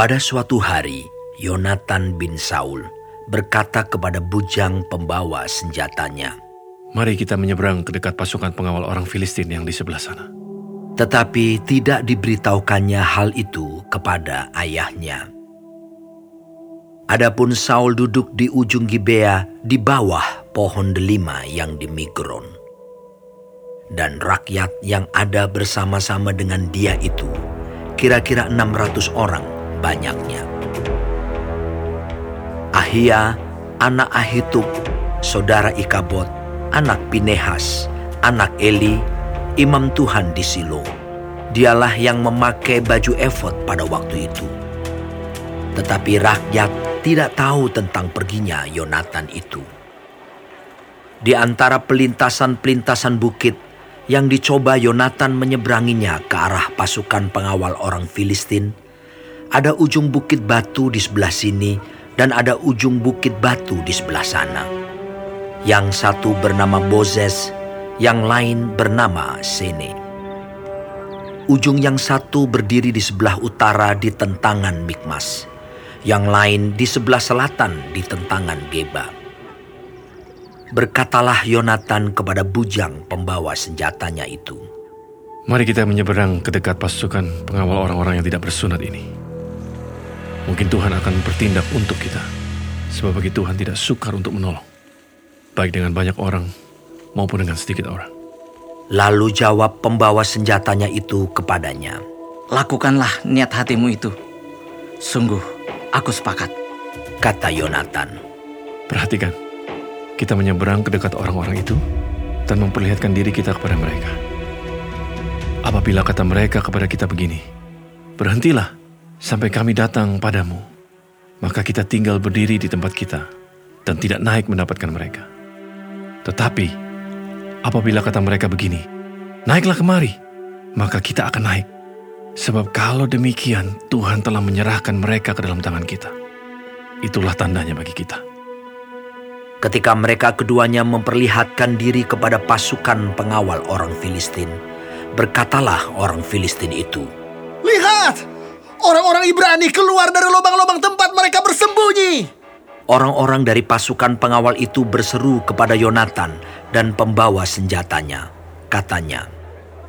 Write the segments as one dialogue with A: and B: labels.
A: Pada suatu hari, Yonatan bin Saul berkata kepada bujang pembawa senjatanya,
B: Mari kita menyeberang ke dekat pasukan pengawal orang Filistin yang di sebelah sana.
A: Tetapi tidak diberitahukannya hal itu kepada ayahnya. Adapun Saul duduk di ujung Gibea di bawah pohon delima yang di Migron. Dan rakyat yang ada bersama-sama dengan dia itu kira-kira 600 orang banyaknya. Ahia, anak Ahitub, saudara Ikabot, anak Pinehas, anak Eli, imam Tuhan di Silo. Dialah yang memakai baju efod pada waktu itu. Tetapi rakyat tidak tahu tentang perginya Yonatan itu. Di antara pelintasan-pelintasan bukit yang dicoba Yonatan menyeberanginya ke arah pasukan pengawal orang Filistin, ada ujung bukit batu di sebelah sini dan ada ujung bukit batu di sebelah sana. Yang satu bernama Bozes, yang lain bernama Sene. Ujung yang satu berdiri di sebelah utara di tentangan Mikmas, yang lain di sebelah selatan di tentangan Geba. Berkatalah Yonatan kepada bujang pembawa senjatanya itu.
B: Mari kita menyeberang ke dekat pasukan pengawal orang-orang yang tidak bersunat ini. Mungkin Tuhan akan bertindak untuk kita. Sebab bagi Tuhan tidak sukar untuk menolong. Baik dengan banyak orang maupun dengan sedikit orang.
A: Lalu jawab pembawa senjatanya itu kepadanya.
C: Lakukanlah niat hatimu itu. Sungguh, aku sepakat.
A: Kata Yonatan.
B: Perhatikan, kita menyeberang ke dekat orang-orang itu dan memperlihatkan diri kita kepada mereka. Apabila kata mereka kepada kita begini, berhentilah sampai kami datang padamu, maka kita tinggal berdiri di tempat kita dan tidak naik mendapatkan mereka. Tetapi apabila kata mereka begini, naiklah kemari, maka kita akan naik. Sebab kalau demikian Tuhan telah menyerahkan mereka ke dalam tangan kita. Itulah tandanya bagi kita.
A: Ketika mereka keduanya memperlihatkan diri kepada pasukan pengawal orang Filistin, berkatalah orang Filistin itu,
D: Lihat, orang-orang Ibrani keluar dari lubang-lubang tempat mereka bersembunyi.
A: Orang-orang dari pasukan pengawal itu berseru kepada Yonatan dan pembawa senjatanya. Katanya,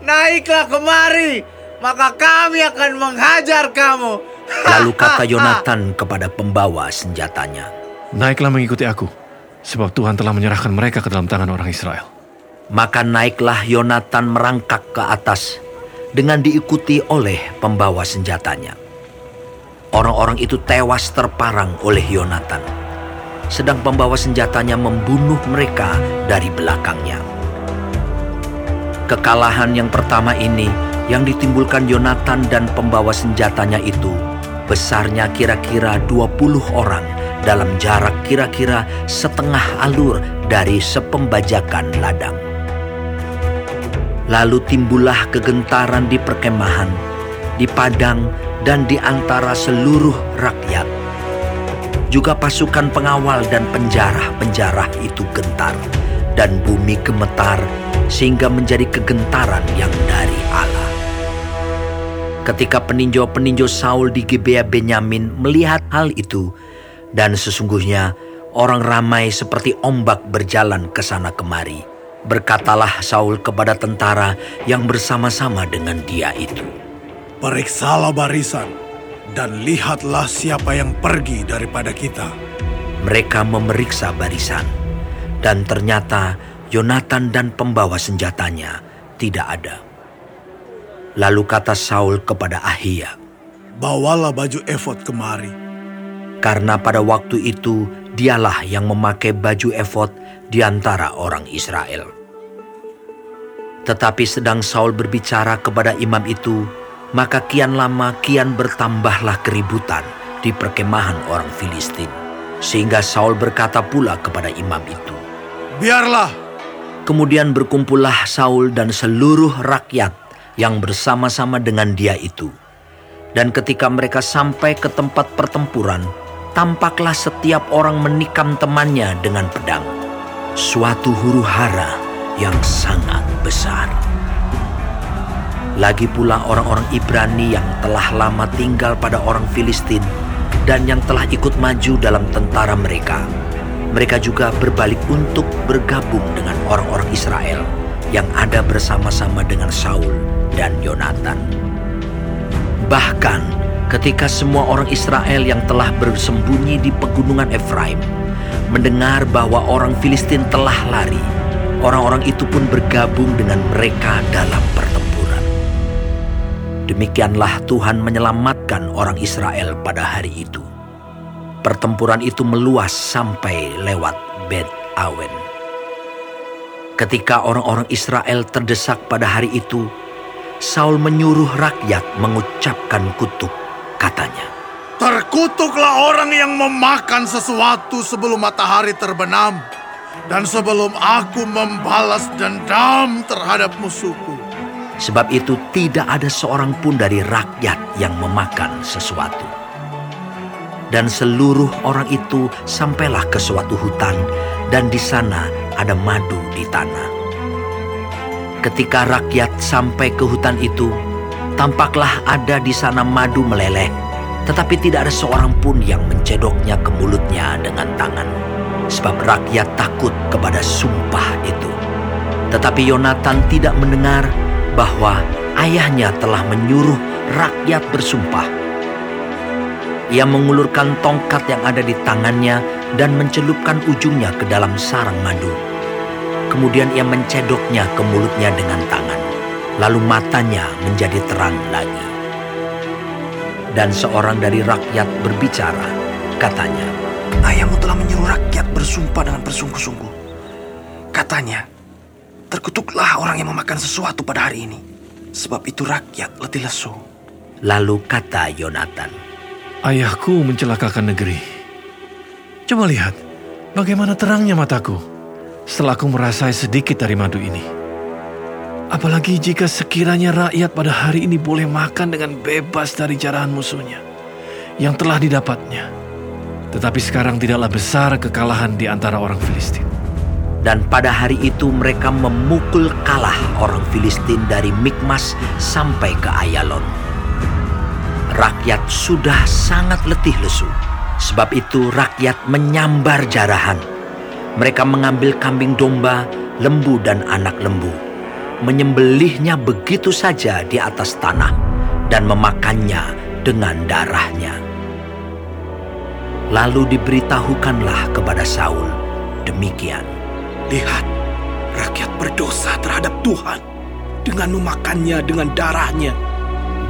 E: Naiklah kemari, maka kami akan menghajar kamu.
A: lalu kata Yonatan kepada pembawa senjatanya,
B: Naiklah mengikuti aku, sebab Tuhan telah menyerahkan mereka ke dalam tangan orang Israel.
A: Maka naiklah Yonatan merangkak ke atas dengan diikuti oleh pembawa senjatanya. Orang-orang itu tewas terparang oleh Yonatan, sedang pembawa senjatanya membunuh mereka dari belakangnya. Kekalahan yang pertama ini yang ditimbulkan Yonatan dan pembawa senjatanya itu besarnya kira-kira 20 orang dalam jarak kira-kira setengah alur dari sepembajakan ladang. Lalu timbullah kegentaran di perkemahan, di padang, dan di antara seluruh rakyat. Juga pasukan pengawal dan penjarah-penjarah itu gentar, dan bumi gemetar sehingga menjadi kegentaran yang dari Allah. Ketika peninjau-peninjau Saul di Gibea Benyamin melihat hal itu, dan sesungguhnya orang ramai seperti ombak berjalan ke sana kemari, berkatalah Saul kepada tentara yang bersama-sama dengan dia itu.
D: Periksalah barisan dan lihatlah siapa yang pergi daripada kita.
A: Mereka memeriksa barisan, dan ternyata Yonatan dan pembawa senjatanya tidak ada. Lalu kata Saul kepada Ahia,
D: Bawalah baju efod kemari.
A: karena pada waktu itu dialah yang memakai baju efod di antara orang Israel. Tetapi sedang Saul berbicara kepada imam itu, maka kian lama kian bertambahlah keributan di perkemahan orang Filistin. Sehingga Saul berkata pula kepada imam itu,
D: Biarlah,
A: Kemudian berkumpullah Saul dan seluruh rakyat yang bersama-sama dengan dia itu. Dan ketika mereka sampai ke tempat pertempuran, tampaklah setiap orang menikam temannya dengan pedang. Suatu huru hara yang sangat besar. Lagi pula orang-orang Ibrani yang telah lama tinggal pada orang Filistin dan yang telah ikut maju dalam tentara mereka. Mereka juga berbalik untuk bergabung dengan orang-orang Israel yang ada bersama-sama dengan Saul dan Yonatan. Bahkan ketika semua orang Israel yang telah bersembunyi di pegunungan Efraim mendengar bahwa orang Filistin telah lari, orang-orang itu pun bergabung dengan mereka dalam pertempuran. Demikianlah Tuhan menyelamatkan orang Israel pada hari itu. Pertempuran itu meluas sampai lewat Bet Awen. Ketika orang-orang Israel terdesak pada hari itu, Saul menyuruh rakyat mengucapkan kutuk, katanya.
D: Terkutuklah orang yang memakan sesuatu sebelum matahari terbenam dan sebelum aku membalas dendam terhadap musuhku.
A: Sebab itu tidak ada seorang pun dari rakyat yang memakan sesuatu. Dan seluruh orang itu sampailah ke suatu hutan dan di sana ada madu di tanah. Ketika rakyat sampai ke hutan itu, tampaklah ada di sana madu meleleh, tetapi tidak ada seorang pun yang mencedoknya ke mulutnya dengan tangan, sebab rakyat takut kepada sumpah itu. Tetapi Yonatan tidak mendengar bahwa ayahnya telah menyuruh rakyat bersumpah. Ia mengulurkan tongkat yang ada di tangannya dan mencelupkan ujungnya ke dalam sarang madu. Kemudian ia mencedoknya ke mulutnya dengan tangan. Lalu matanya menjadi terang lagi. Dan seorang dari rakyat berbicara, katanya,
F: Ayahmu telah menyuruh rakyat bersumpah dengan bersungguh-sungguh. Katanya, terkutuklah orang yang memakan sesuatu pada hari ini. Sebab itu rakyat letih lesu.
A: Lalu kata Yonatan,
B: Ayahku mencelakakan negeri. Coba lihat, bagaimana terangnya mataku setelah aku merasai sedikit dari madu ini. Apalagi jika sekiranya rakyat pada hari ini boleh makan dengan bebas dari jarahan musuhnya yang telah didapatnya. Tetapi sekarang tidaklah besar kekalahan di antara orang Filistin.
A: Dan pada hari itu mereka memukul kalah orang Filistin dari Mikmas sampai ke Ayalon. Rakyat sudah sangat letih lesu. Sebab itu rakyat menyambar jarahan. Mereka mengambil kambing domba, lembu dan anak lembu. Menyembelihnya begitu saja di atas tanah dan memakannya dengan darahnya. Lalu diberitahukanlah kepada Saul demikian.
F: Lihat, rakyat berdosa terhadap Tuhan dengan memakannya dengan darahnya.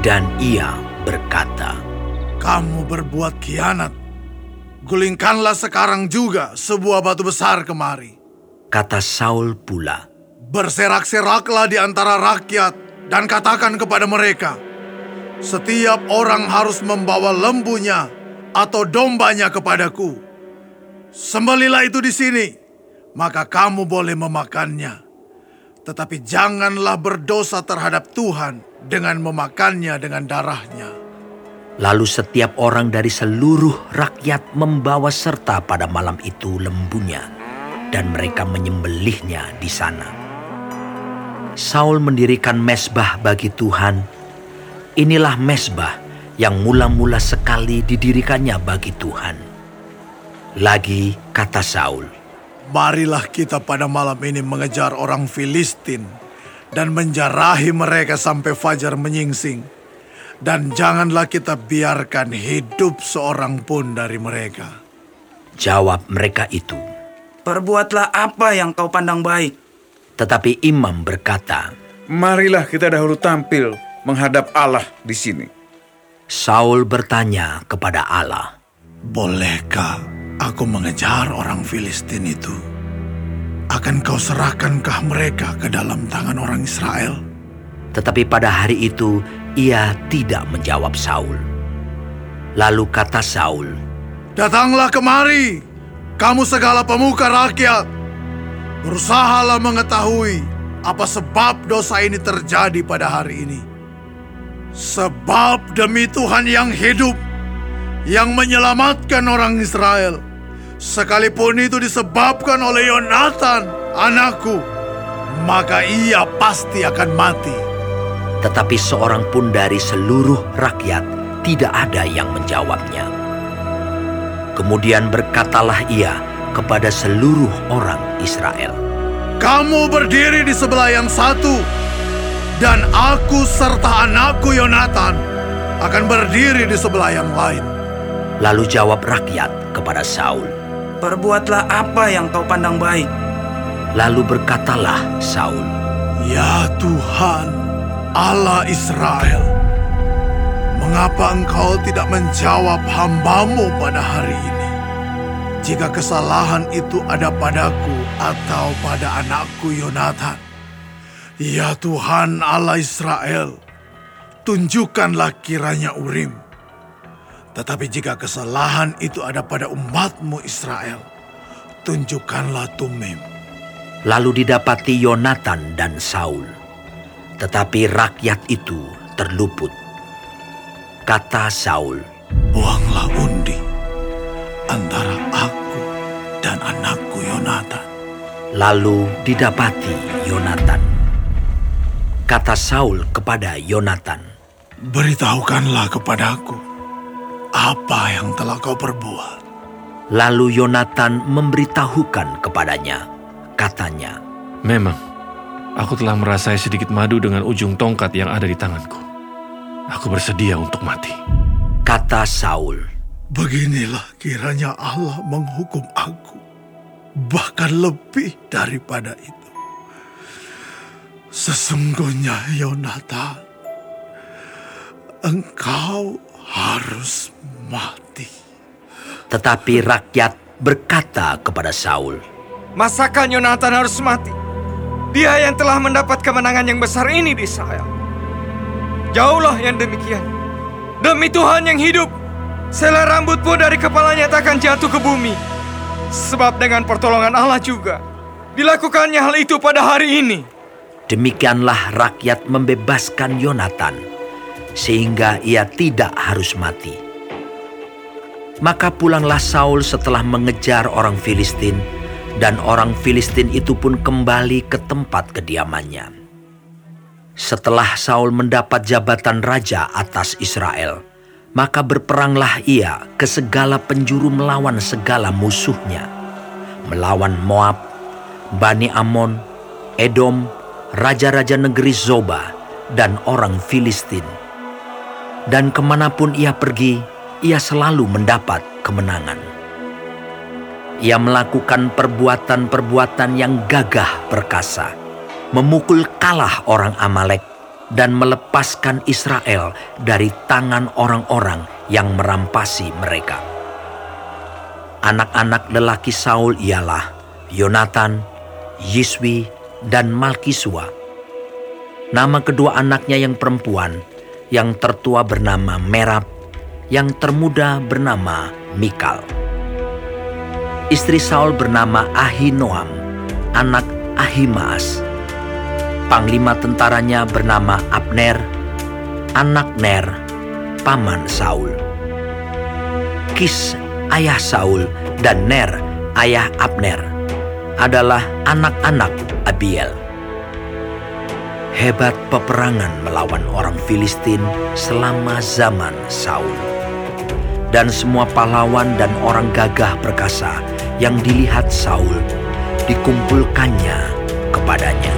A: Dan ia berkata,
D: Kamu berbuat kianat. Gulingkanlah sekarang juga sebuah batu besar kemari.
A: kata Saul pula,
D: Berserak-seraklah di antara rakyat dan katakan kepada mereka, setiap orang harus membawa lembunya atau dombanya kepadaku. Sembelilah itu di sini, maka kamu boleh memakannya. Tetapi janganlah berdosa terhadap Tuhan dengan memakannya dengan darahnya.
A: Lalu setiap orang dari seluruh rakyat membawa serta pada malam itu lembunya, dan mereka menyembelihnya di sana. Saul mendirikan mesbah bagi Tuhan. Inilah mesbah yang mula-mula sekali didirikannya bagi Tuhan. Lagi kata Saul,
D: Marilah kita pada malam ini mengejar orang Filistin dan menjarahi mereka sampai fajar menyingsing. Dan janganlah kita biarkan hidup seorang pun dari mereka.
A: jawab mereka itu.
G: Perbuatlah apa yang kau pandang baik.
A: Tetapi imam berkata,
H: Marilah kita dahulu tampil menghadap Allah di sini.
A: Saul bertanya kepada Allah,
D: Bolehkah aku mengejar orang Filistin itu? Akan kau serahkankah mereka ke dalam tangan orang Israel?
A: Tetapi pada hari itu ia tidak menjawab Saul. Lalu kata Saul,
D: Datanglah kemari, kamu segala pemuka rakyat. Berusahalah mengetahui apa sebab dosa ini terjadi pada hari ini. Sebab demi Tuhan yang hidup, yang menyelamatkan orang Israel, sekalipun itu disebabkan oleh Yonatan, anakku, maka ia pasti akan mati.
A: Tetapi seorang pun dari seluruh rakyat tidak ada yang menjawabnya. Kemudian berkatalah ia kepada seluruh orang Israel.
D: Kamu berdiri di sebelah yang satu, dan aku serta anakku Yonatan akan berdiri di sebelah yang lain.
A: Lalu jawab rakyat kepada Saul.
G: Perbuatlah apa yang kau pandang baik.
A: Lalu berkatalah Saul,
D: Ya Tuhan, Allah Israel, mengapa engkau tidak menjawab hambamu pada hari ini? Jika kesalahan itu ada padaku atau pada anakku Yonatan. Ya Tuhan Allah Israel, tunjukkanlah kiranya Urim. Tetapi jika kesalahan itu ada pada umatmu Israel, tunjukkanlah Tumim.
A: Lalu didapati Yonatan dan Saul. Tetapi rakyat itu terluput. Kata Saul,
D: Buanglah undi antara
A: lalu didapati Yonatan. Kata Saul kepada Yonatan,
D: Beritahukanlah kepadaku apa yang telah kau perbuat.
A: Lalu Yonatan memberitahukan kepadanya. Katanya,
B: Memang, aku telah merasai sedikit madu dengan ujung tongkat yang ada di tanganku. Aku bersedia untuk mati.
A: kata Saul,
D: Beginilah kiranya Allah menghukum aku, bahkan lebih daripada itu. Sesungguhnya Yonatan, engkau harus mati.
A: tetapi rakyat berkata kepada Saul,
I: Masakan Yonatan harus mati? Dia yang telah mendapat kemenangan yang besar ini di Israel. Jauhlah yang demikian. Demi Tuhan yang hidup, selai rambut pun dari kepalanya takkan jatuh ke bumi. Sebab dengan pertolongan Allah juga, dilakukannya hal itu pada hari ini.
A: Demikianlah rakyat membebaskan Yonatan, sehingga ia tidak harus mati. Maka pulanglah Saul setelah mengejar orang Filistin, dan orang Filistin itu pun kembali ke tempat kediamannya. Setelah Saul mendapat jabatan raja atas Israel, maka berperanglah ia ke segala penjuru melawan segala musuhnya, melawan Moab, Bani Amon, Edom, raja-raja negeri Zoba, dan orang Filistin. Dan ke mana pun ia pergi, ia selalu mendapat kemenangan. Ia melakukan perbuatan-perbuatan yang gagah perkasa, memukul kalah orang Amalek, dan melepaskan Israel dari tangan orang-orang yang merampasi mereka. Anak-anak lelaki Saul ialah Yonatan, Yiswi, dan Malkisua. Nama kedua anaknya yang perempuan, yang tertua bernama Merab, yang termuda bernama Mikal. Istri Saul bernama Ahinoam, anak Ahimaas. Panglima tentaranya bernama Abner, anak Ner, paman Saul. Kis, ayah Saul, dan Ner, ayah Abner, adalah anak-anak Abiel. Hebat peperangan melawan orang Filistin selama zaman Saul. Dan semua pahlawan dan orang gagah perkasa yang dilihat Saul dikumpulkannya kepadanya.